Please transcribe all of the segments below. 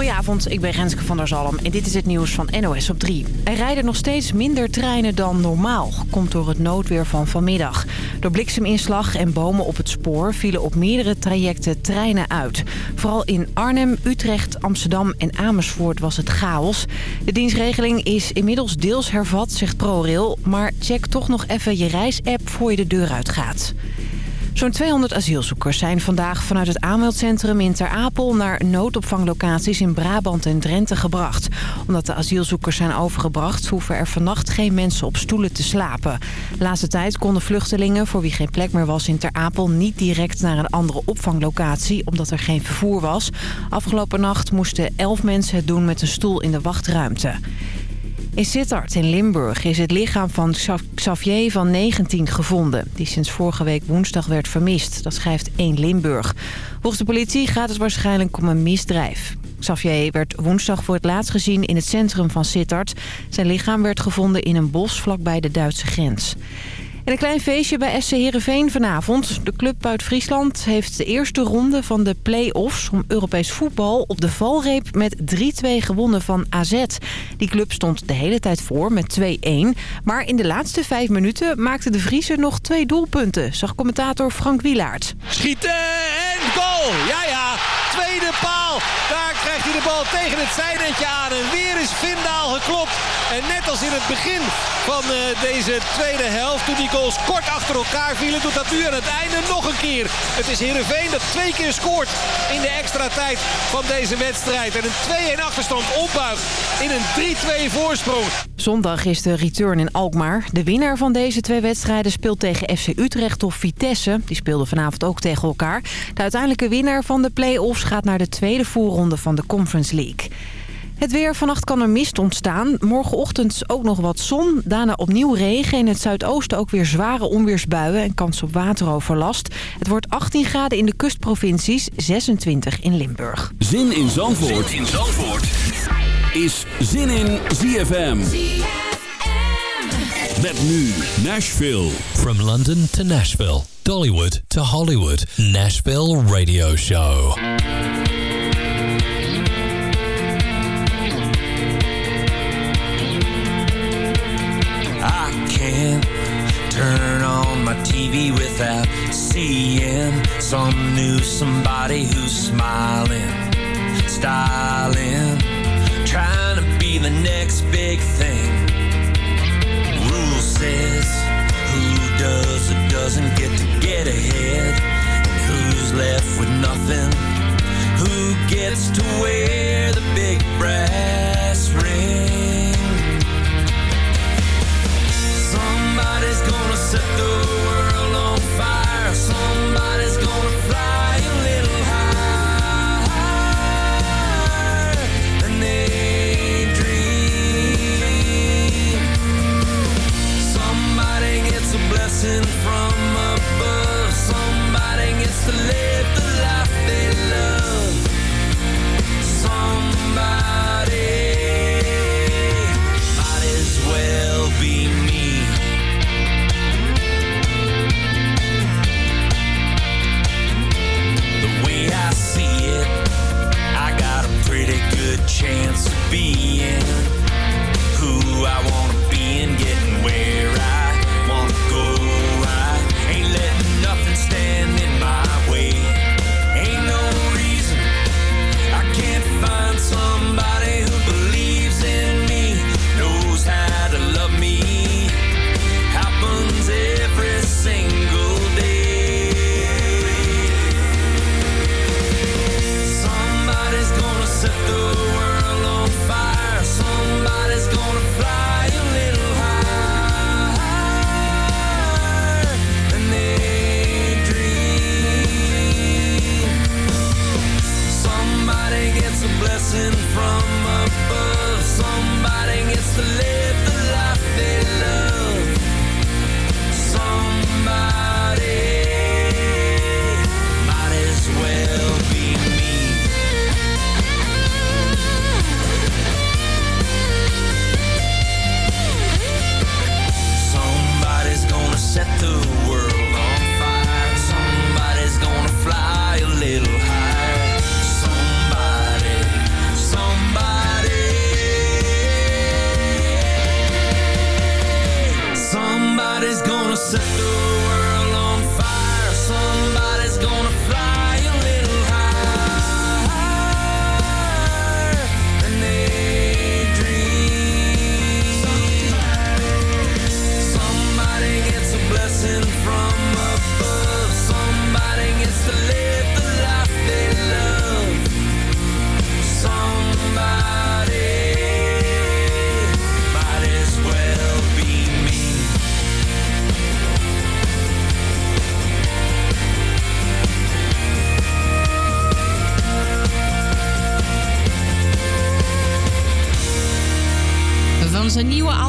Goedenavond, ik ben Renske van der Zalm en dit is het nieuws van NOS op 3. Er rijden nog steeds minder treinen dan normaal. Komt door het noodweer van vanmiddag. Door blikseminslag en bomen op het spoor vielen op meerdere trajecten treinen uit. Vooral in Arnhem, Utrecht, Amsterdam en Amersfoort was het chaos. De dienstregeling is inmiddels deels hervat, zegt ProRail. Maar check toch nog even je reisapp voor je de deur uitgaat. Zo'n 200 asielzoekers zijn vandaag vanuit het aanmeldcentrum in Ter Apel... naar noodopvanglocaties in Brabant en Drenthe gebracht. Omdat de asielzoekers zijn overgebracht... hoeven er vannacht geen mensen op stoelen te slapen. Laatste tijd konden vluchtelingen, voor wie geen plek meer was in Ter Apel... niet direct naar een andere opvanglocatie, omdat er geen vervoer was. Afgelopen nacht moesten 11 mensen het doen met een stoel in de wachtruimte. In Sittard in Limburg is het lichaam van Xavier van 19 gevonden... die sinds vorige week woensdag werd vermist. Dat schrijft 1 Limburg. Volgens de politie gaat het waarschijnlijk om een misdrijf. Xavier werd woensdag voor het laatst gezien in het centrum van Sittard. Zijn lichaam werd gevonden in een bos vlakbij de Duitse grens. En een klein feestje bij SC Heerenveen vanavond. De club uit Friesland heeft de eerste ronde van de play-offs om Europees voetbal op de valreep met 3-2 gewonnen van AZ. Die club stond de hele tijd voor met 2-1. Maar in de laatste vijf minuten maakte de Friese nog twee doelpunten, zag commentator Frank Wielaert. Schieten en goal! Ja, ja, tweede paal. Daar hij de bal tegen het zijnetje aan. En weer is Vindaal geklopt. En net als in het begin van uh, deze tweede helft, toen die goals kort achter elkaar vielen, doet dat nu aan het einde nog een keer. Het is Heerenveen dat twee keer scoort in de extra tijd van deze wedstrijd. En een 2-1 achterstand opbuigt in een 3-2 voorsprong. Zondag is de return in Alkmaar. De winnaar van deze twee wedstrijden speelt tegen FC Utrecht of Vitesse. Die speelden vanavond ook tegen elkaar. De uiteindelijke winnaar van de play-offs gaat naar de tweede voorronde van de Conference League. Het weer. Vannacht kan er mist ontstaan. Morgenochtend ook nog wat zon. Daarna opnieuw regen. In het zuidoosten ook weer zware onweersbuien en kans op wateroverlast. Het wordt 18 graden in de kustprovincies, 26 in Limburg. Zin in Zandvoort, zin in Zandvoort. is Zin in ZFM. Met nu Nashville. From London to Nashville. Dollywood to Hollywood. Nashville Radio Show. Turn on my TV without seeing some new somebody who's smiling, styling, trying to be the next big thing. Rule says who does or doesn't get to get ahead, and who's left with nothing. Who gets to wear the big brass ring? Somebody's gonna set the world on fire. Somebody's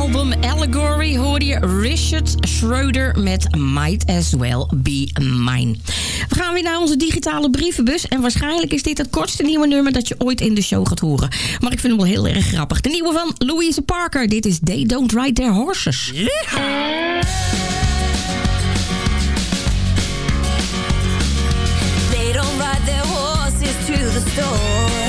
album Allegory hoorde je Richard Schroeder met Might As Well Be Mine. We gaan weer naar onze digitale brievenbus. En waarschijnlijk is dit het kortste nieuwe nummer dat je ooit in de show gaat horen. Maar ik vind hem wel heel erg grappig. De nieuwe van Louise Parker. Dit is They Don't Ride Their Horses. They don't ride their horses to the store.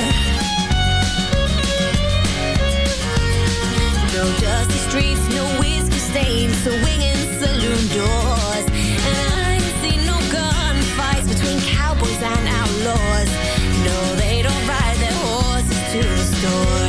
No dusty streets, no whiskey stains, swinging saloon doors. And I no gunfights between cowboys and outlaws. No, they don't ride their horses to the store.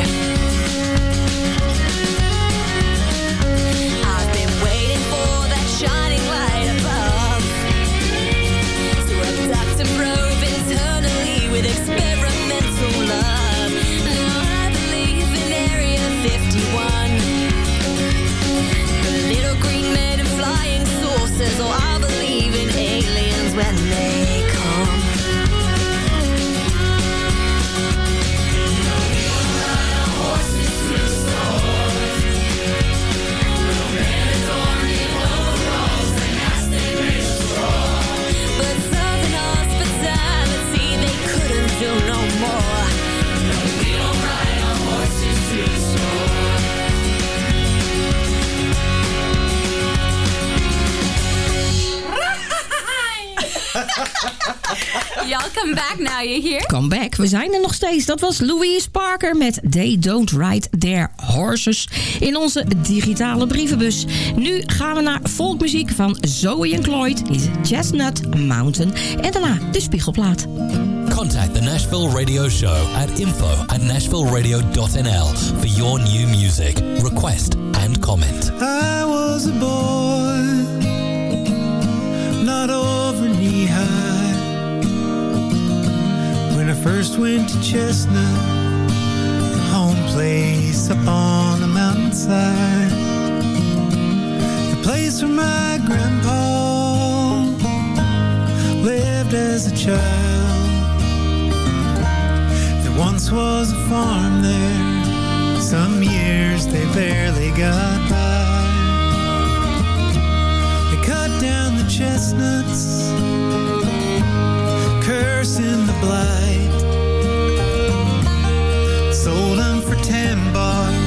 Y'all come back now, you hear? Come back, we zijn er nog steeds. Dat was Louise Parker met They Don't Ride Their Horses in onze digitale brievenbus. Nu gaan we naar volkmuziek van Zoe en Cloyd, is Chestnut Mountain en daarna de Spiegelplaat. Contact the Nashville Radio Show at info at nashvilleradio.nl for your new music, request and comment. I was a boy, not over knee high. When I first went to Chestnut, home place up on the mountainside. The place where my grandpa lived as a child. There once was a farm there, some years they barely got by. Down the chestnuts, cursing the blight. Sold them for ten bark,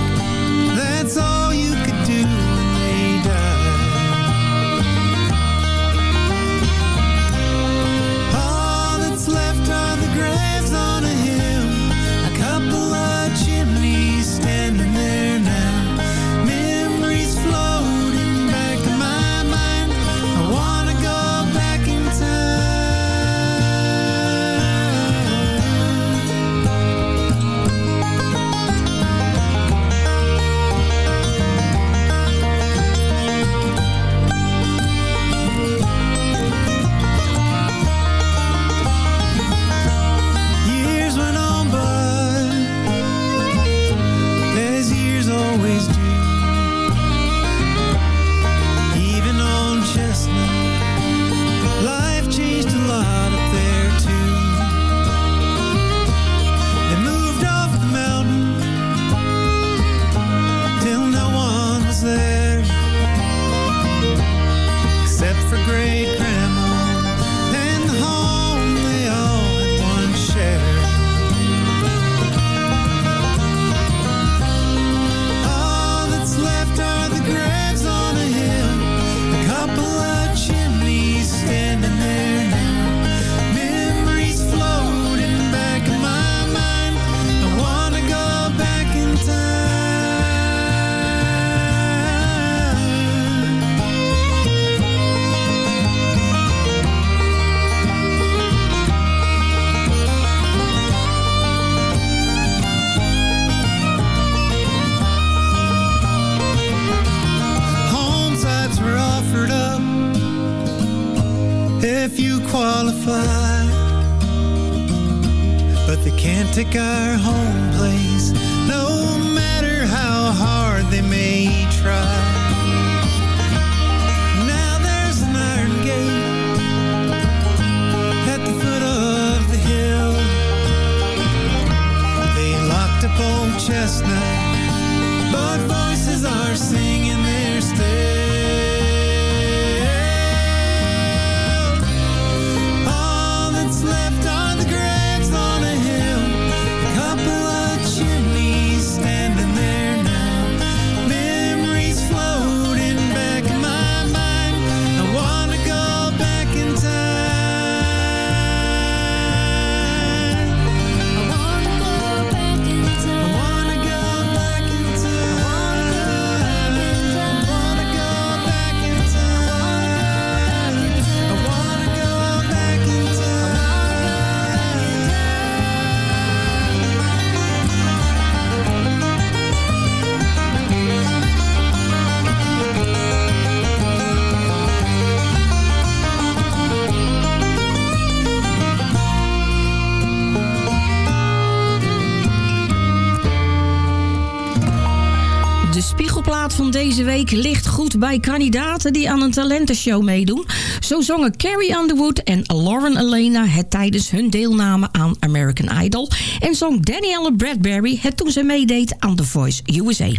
deze week ligt goed bij kandidaten die aan een talentenshow meedoen. Zo zongen Carrie Underwood en Lauren Elena het tijdens hun deelname aan American Idol. En zong Danielle Bradbury het toen ze meedeed aan The Voice USA.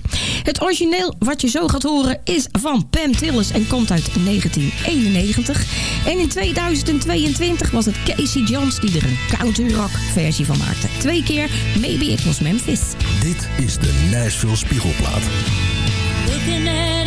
Het origineel wat je zo gaat horen is van Pam Tillis en komt uit 1991. En in 2022 was het Casey Jones die er een country rock versie van maakte. Twee keer Maybe It Was Memphis. Dit is de Nashville Spiegelplaat. looking at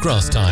Bluegrass time.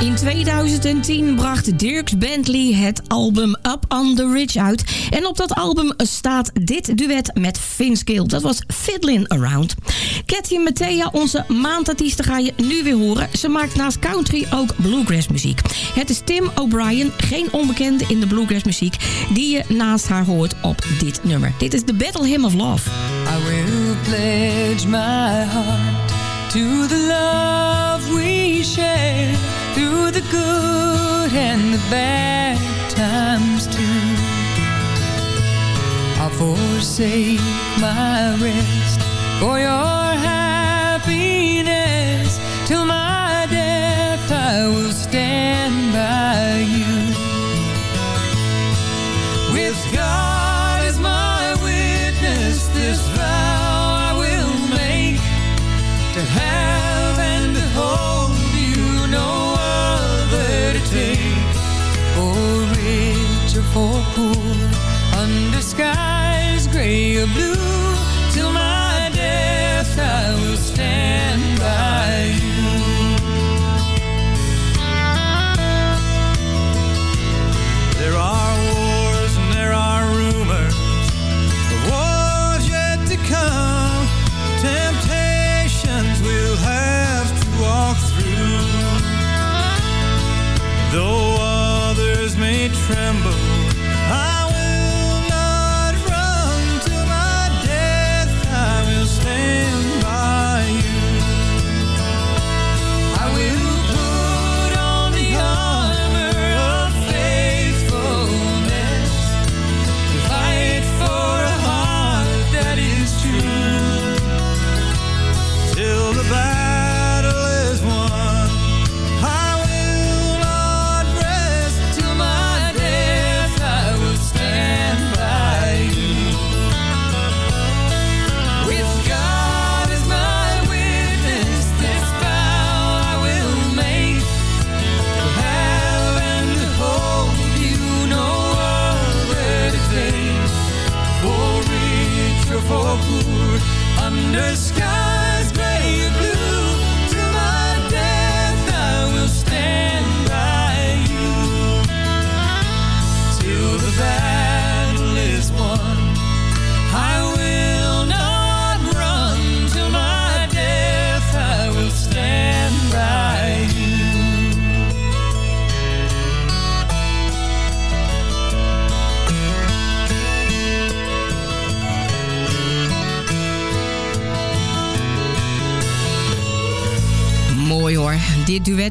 In 2010 bracht Dirks Bentley het album Up on the Ridge uit. En op dat album staat dit duet met Vince Gill. Dat was Fiddlin' Around. Cathy Mattea, onze maandartieste, ga je nu weer horen. Ze maakt naast country ook bluegrass muziek. Het is Tim O'Brien, geen onbekende in de bluegrass muziek... die je naast haar hoort op dit nummer. Dit is The Battle Hymn of Love. I will pledge my heart to the love we share through the good and the bad times too. I'll forsake my rest for your happiness till my death I will stand poor, under skies gray or blue,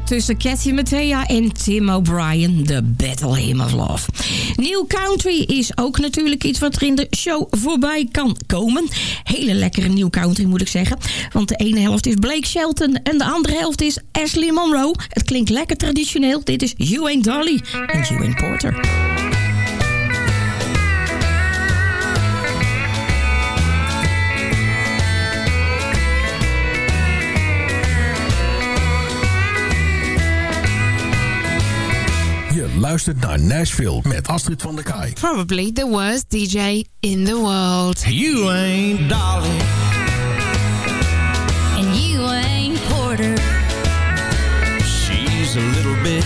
tussen Cathy Mattea en Tim O'Brien. The Battle Hymn of Love. Nieuw country is ook natuurlijk iets wat er in de show voorbij kan komen. Hele lekkere nieuw country moet ik zeggen. Want de ene helft is Blake Shelton en de andere helft is Ashley Monroe. Het klinkt lekker traditioneel. Dit is You Dolly en You Ain't Porter. Je luistert naar Nashville met Astrid van der Kaai. Probably the worst DJ in the world. You ain't Dolly. And you ain't Porter. She's a little bit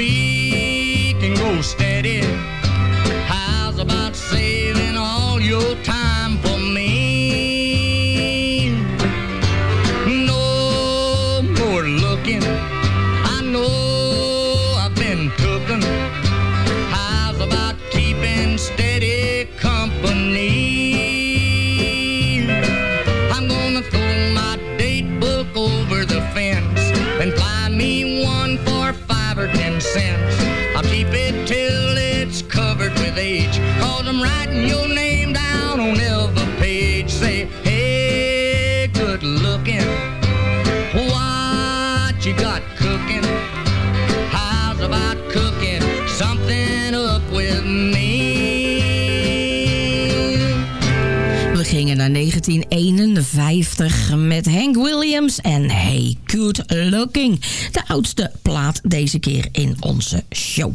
we can go steady. 1951 met Hank Williams en Hey Good Looking. De oudste plaat deze keer in onze show.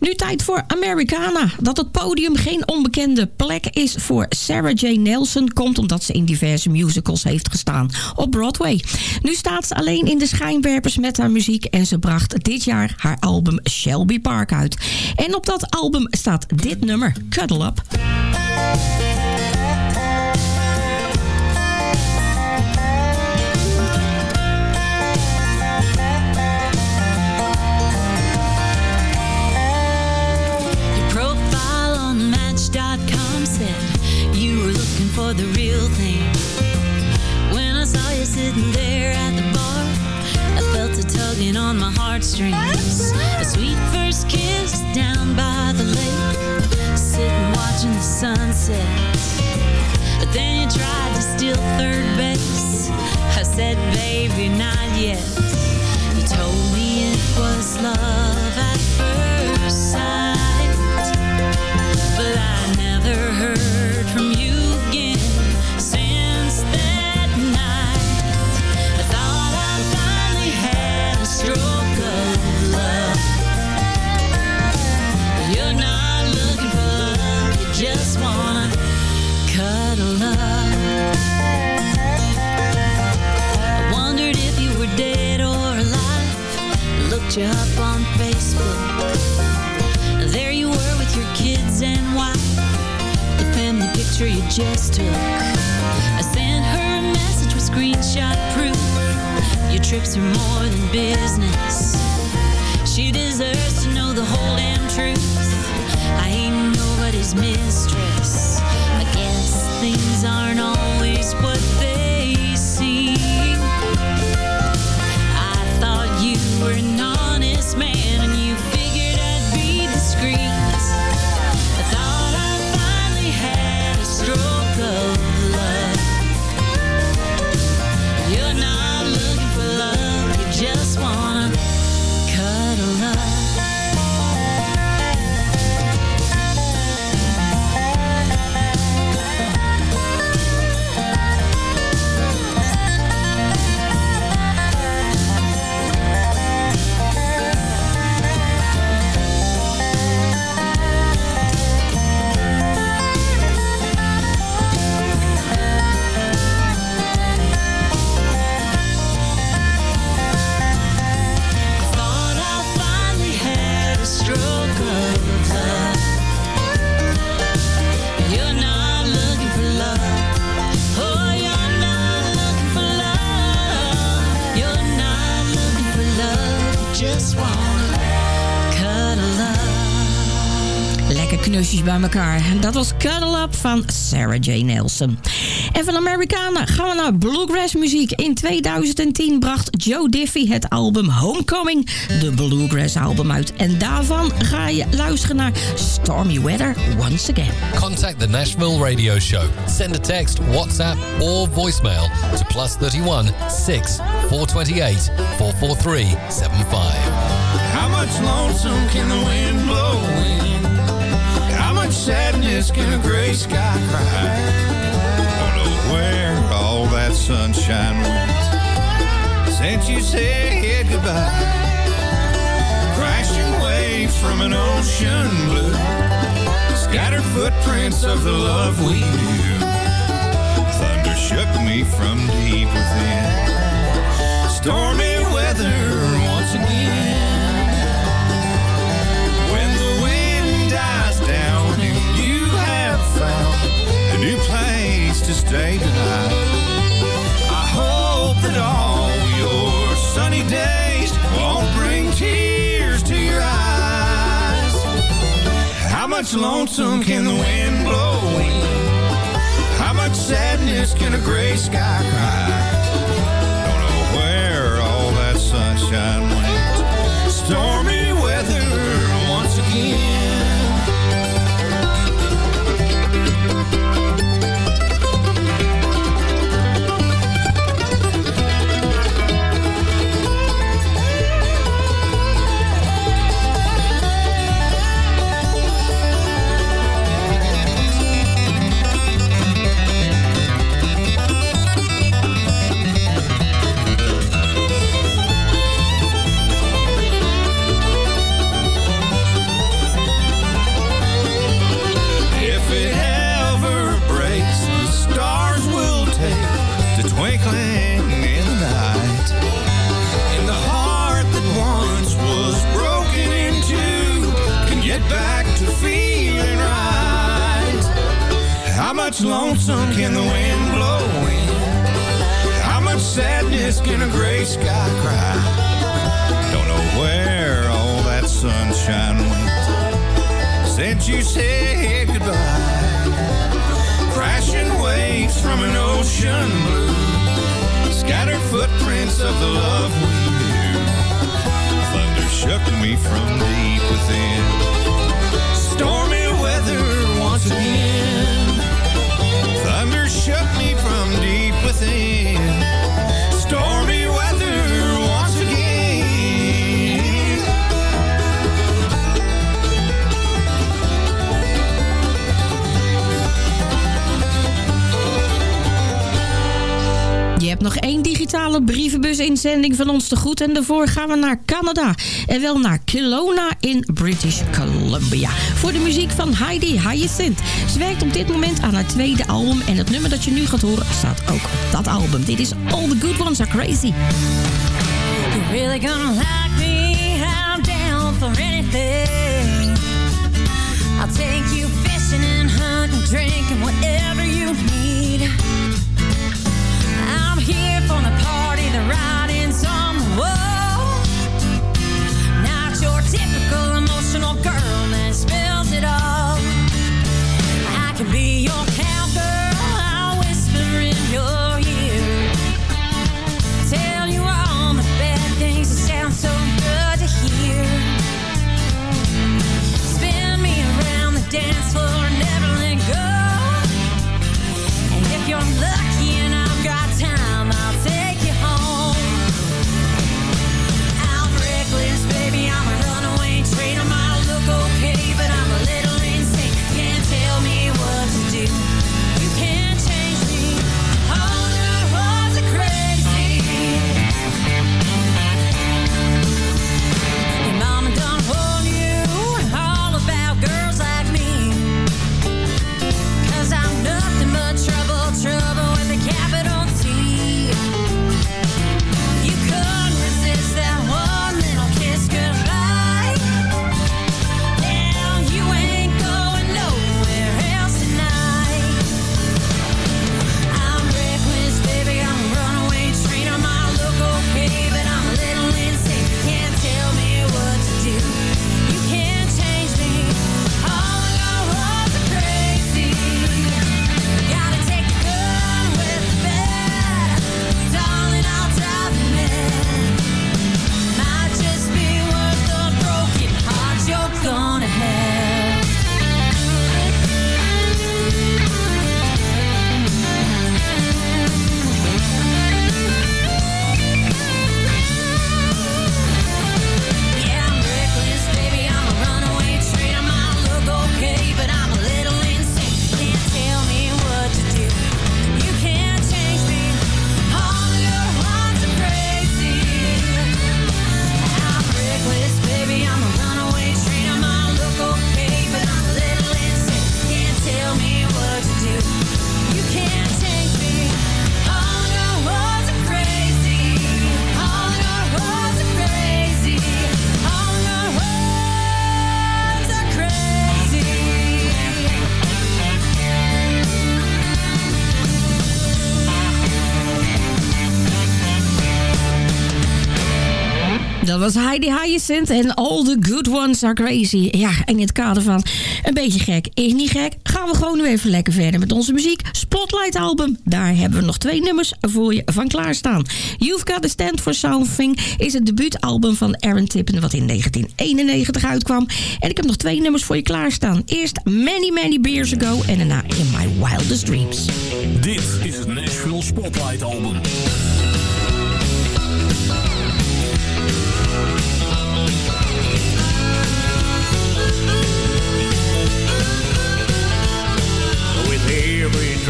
Nu tijd voor Americana. Dat het podium geen onbekende plek is voor Sarah J. Nelson... komt omdat ze in diverse musicals heeft gestaan op Broadway. Nu staat ze alleen in de schijnwerpers met haar muziek... en ze bracht dit jaar haar album Shelby Park uit. En op dat album staat dit nummer, Cuddle Up. The real thing. When I saw you sitting there at the bar, I felt a tugging on my heartstrings. A sweet first kiss down by the lake, sitting watching the sunset. But then you tried to steal third base. I said, baby, not yet. You told me it was love just took. I sent her a message with screenshot proof. Your trips are more than business. She deserves to know the whole damn truth. I ain't nobody's mistress. I guess things aren't always time. Bij elkaar. Dat was Cuddle Up van Sarah J. Nelson. En van Americana gaan we naar bluegrass muziek. In 2010 bracht Joe Diffie het album Homecoming, de bluegrass album uit. En daarvan ga je luisteren naar Stormy Weather Once Again. Contact the Nashville Radio Show. Send a text, WhatsApp, or voicemail to plus 31 6 428 443 75. How much lonesome can the wind blow in? Sadness can a gray sky cry? Don't know where all that sunshine went since you said goodbye. Crashing waves from an ocean blue, scattered footprints of the love we knew. Thunder shook me from deep within. Stormy weather to stay tonight, I hope that all your sunny days won't bring tears to your eyes. How much lonesome can the wind blow in? How much sadness can a gray sky cry? Don't know where all that sunshine went. Stormy weather once again. uitzending van ons te goed. En daarvoor gaan we naar Canada. En wel naar Kelowna in British Columbia. Voor de muziek van Heidi Hyacinth. Ze werkt op dit moment aan haar tweede album. En het nummer dat je nu gaat horen staat ook op dat album. Dit is All the Good Ones Are Crazy. Really was Heidi Hyacinth en All the Good Ones Are Crazy. Ja, in het kader van een beetje gek is niet gek... gaan we gewoon weer even lekker verder met onze muziek. Spotlight album, daar hebben we nog twee nummers voor je van klaarstaan. You've Got the Stand for Something is het debuutalbum van Aaron Tippen... wat in 1991 uitkwam. En ik heb nog twee nummers voor je klaarstaan. Eerst Many Many Beers Ago en daarna In My Wildest Dreams. Dit is het Nashville Spotlight album.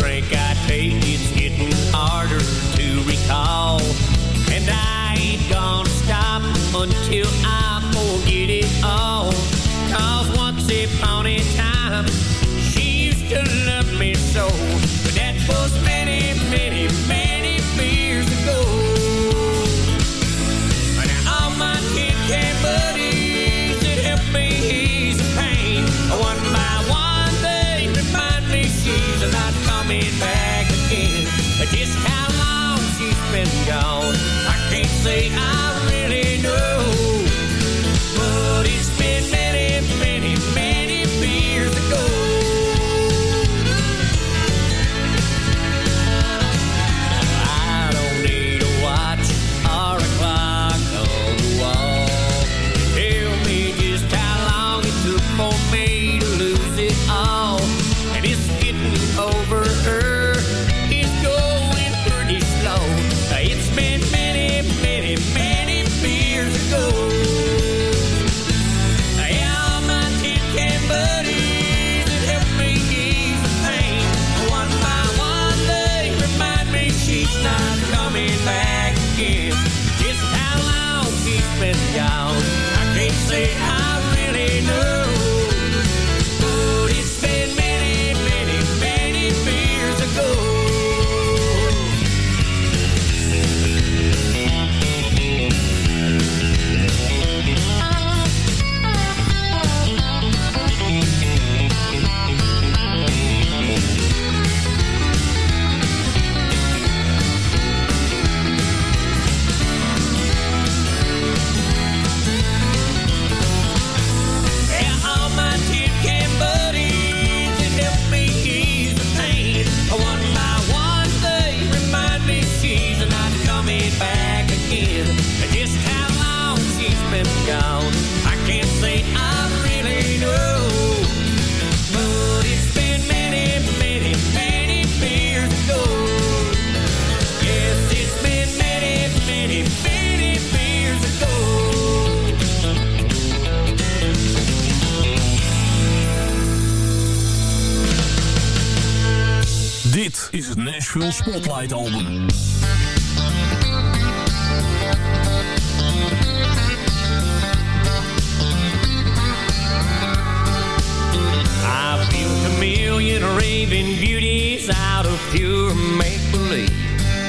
drink I take, it's getting harder to recall. And I ain't gonna stop until I forget it all. Cause once upon a time, she used to love me so. Nashville Spotlight Album. Built a million raving beauties out of pure make-believe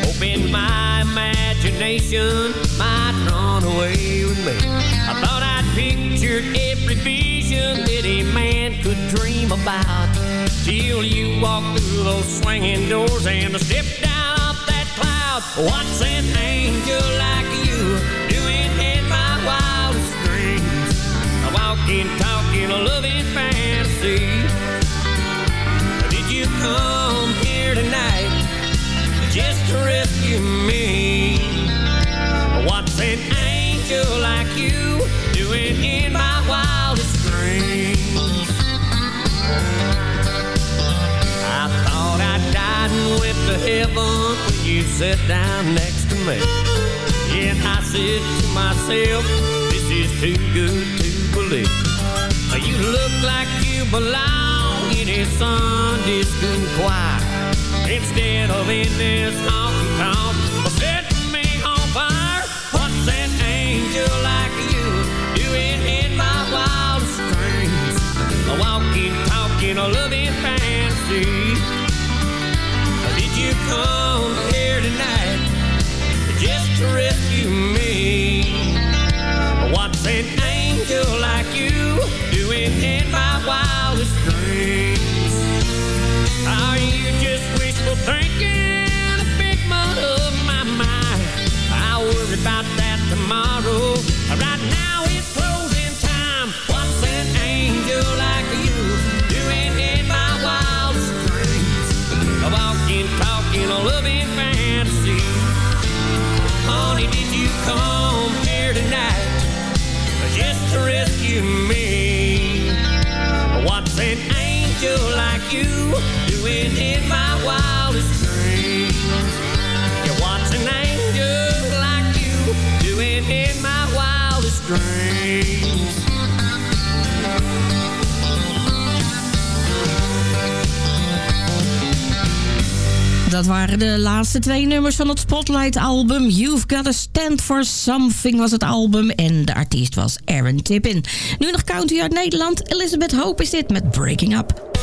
Hoping my imagination might run away with me. I thought I'd pictured every vision that a man could dream about Till you walk through those swinging doors and I stepped down off that cloud What's an angel like you doing in my wildest dreams? A walking, talking, a loving fantasy. Did you come here tonight just to rescue me? What's an angel like you And went to heaven when you sat down next to me. Yeah, I said to myself, this is too good to believe. You look like you belong in a Sunday school choir instead of in this honky tonk. Setting me on fire. What's an angel like you doing in my wildest dreams? A walking, talking, a loving fantasy. Come here tonight. Just to rescue in my? Dat waren de laatste twee nummers van het Spotlight-album. You've Gotta Stand For Something was het album. En de artiest was Aaron Tippin. Nu nog country uit Nederland. Elizabeth Hope is dit met Breaking Up.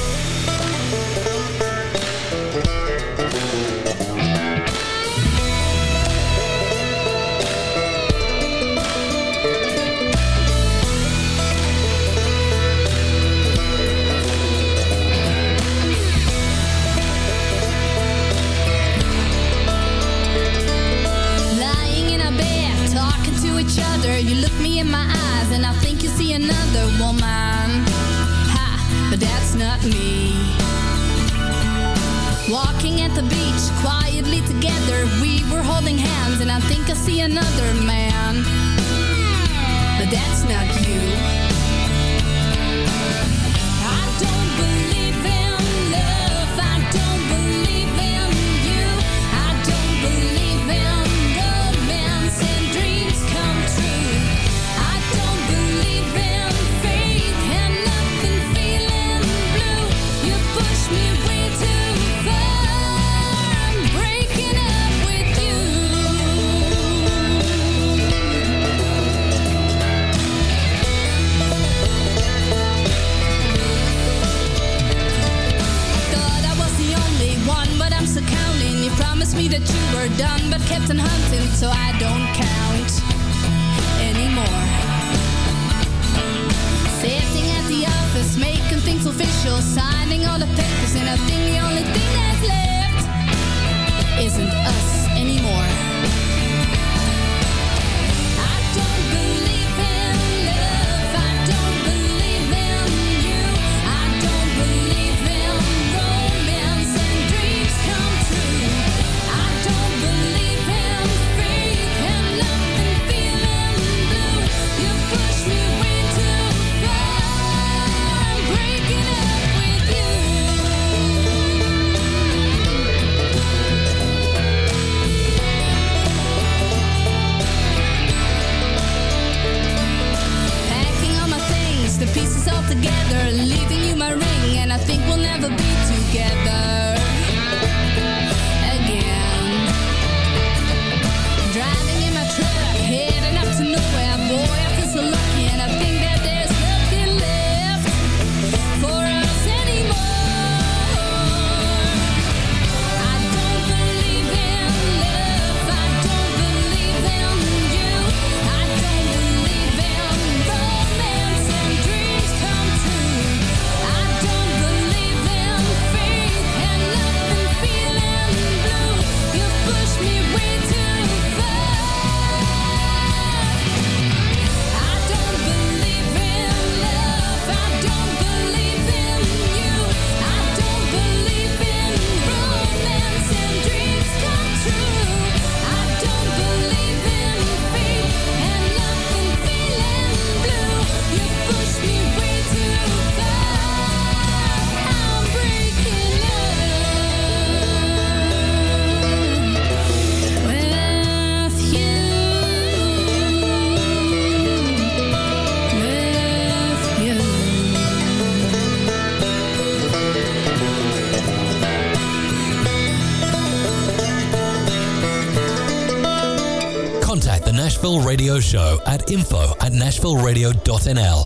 Show at info at nashvilleradio.nl.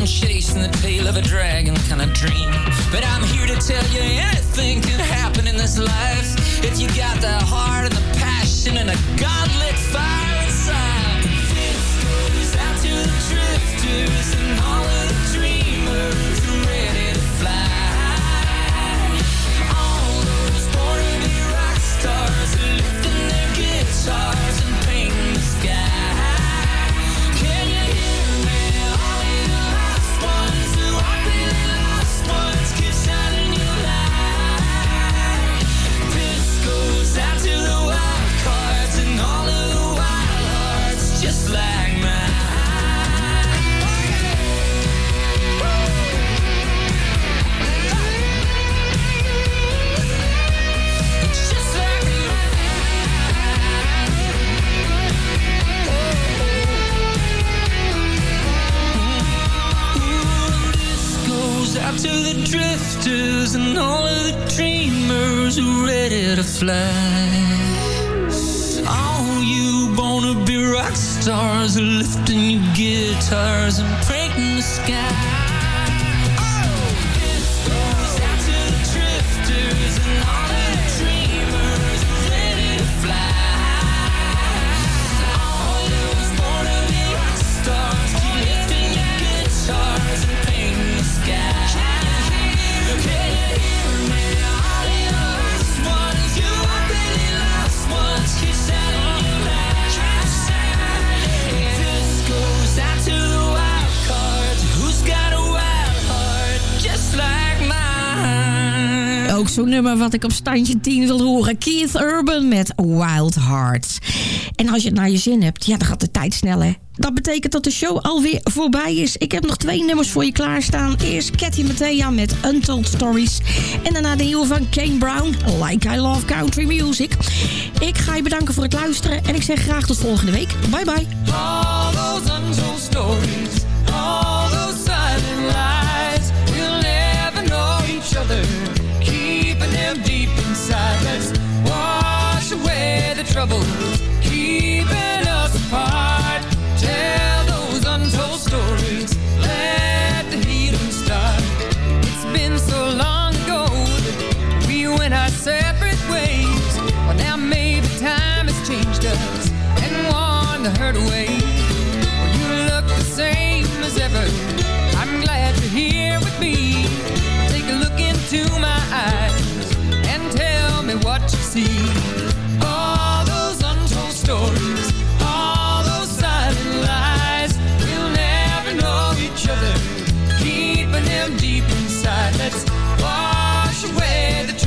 time chasing the tail of a dragon kind of dream. But I'm here to tell you anything can happen in this life if you got the heart and the passion and a godlit fire inside. This goes out to the drifters and all of drifters and all of the dreamers who ready to fly. All you wanna be rock stars are lifting your guitars and painting the sky. Ook zo'n nummer wat ik op standje 10 wil horen. Keith Urban met Wild Hearts. En als je het naar je zin hebt, ja, dan gaat de tijd snel, hè. Dat betekent dat de show alweer voorbij is. Ik heb nog twee nummers voor je klaarstaan. Eerst Cathy Mattea met Untold Stories. En daarna de nieuwe van Kane Brown, Like I Love Country Music. Ik ga je bedanken voor het luisteren. En ik zeg graag tot volgende week. Bye bye. All those untold stories, all those silent lies, we'll never know each other, troubles, keeping us apart. Tell those untold stories, let the healing start. It's been so long ago that we went our separate ways. Well, now maybe time has changed us and worn the hurt away. You look the same as ever. I'm glad you're here with me. Take a look into my eyes and tell me what you see.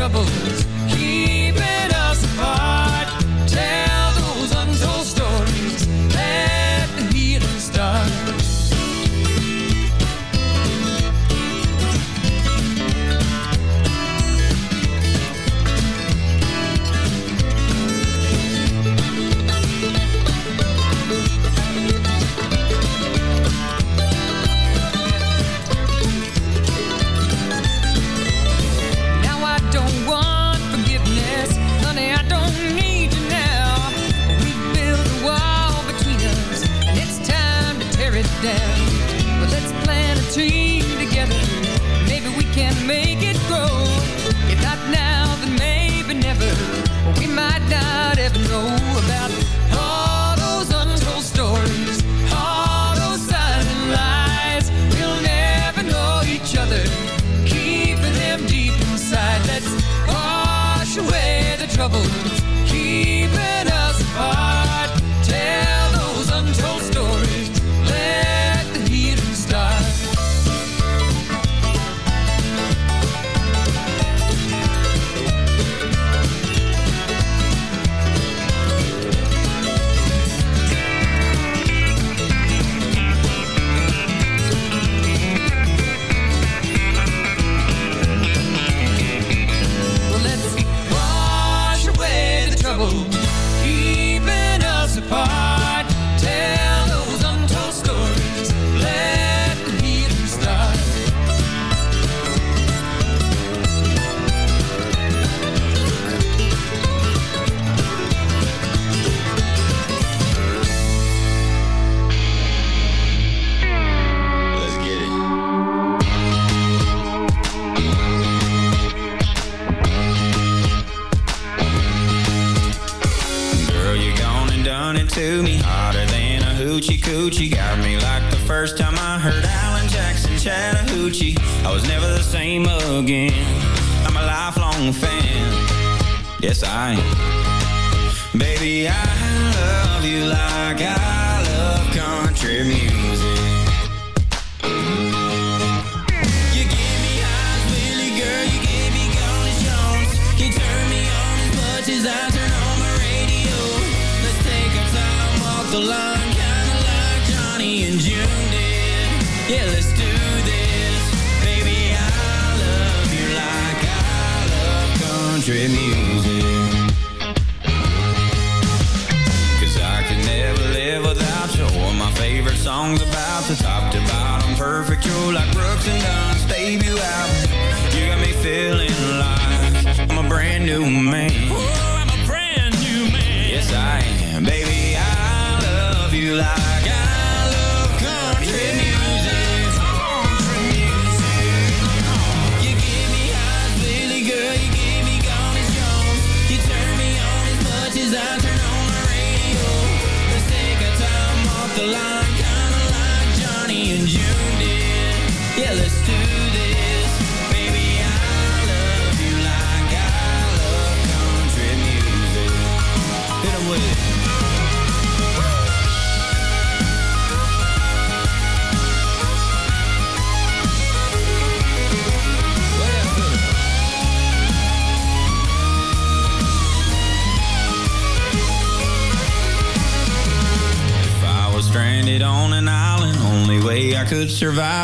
Troubles, like I love country music.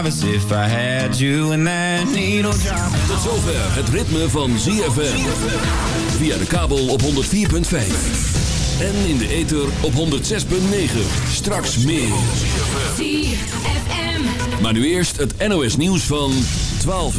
as if I had you in that needle drop. Tot zover het ritme van ZFM. Via de kabel op 104.5. En in de ether op 106.9. Straks meer. ZFM. Maar nu eerst het NOS nieuws van 12 uur.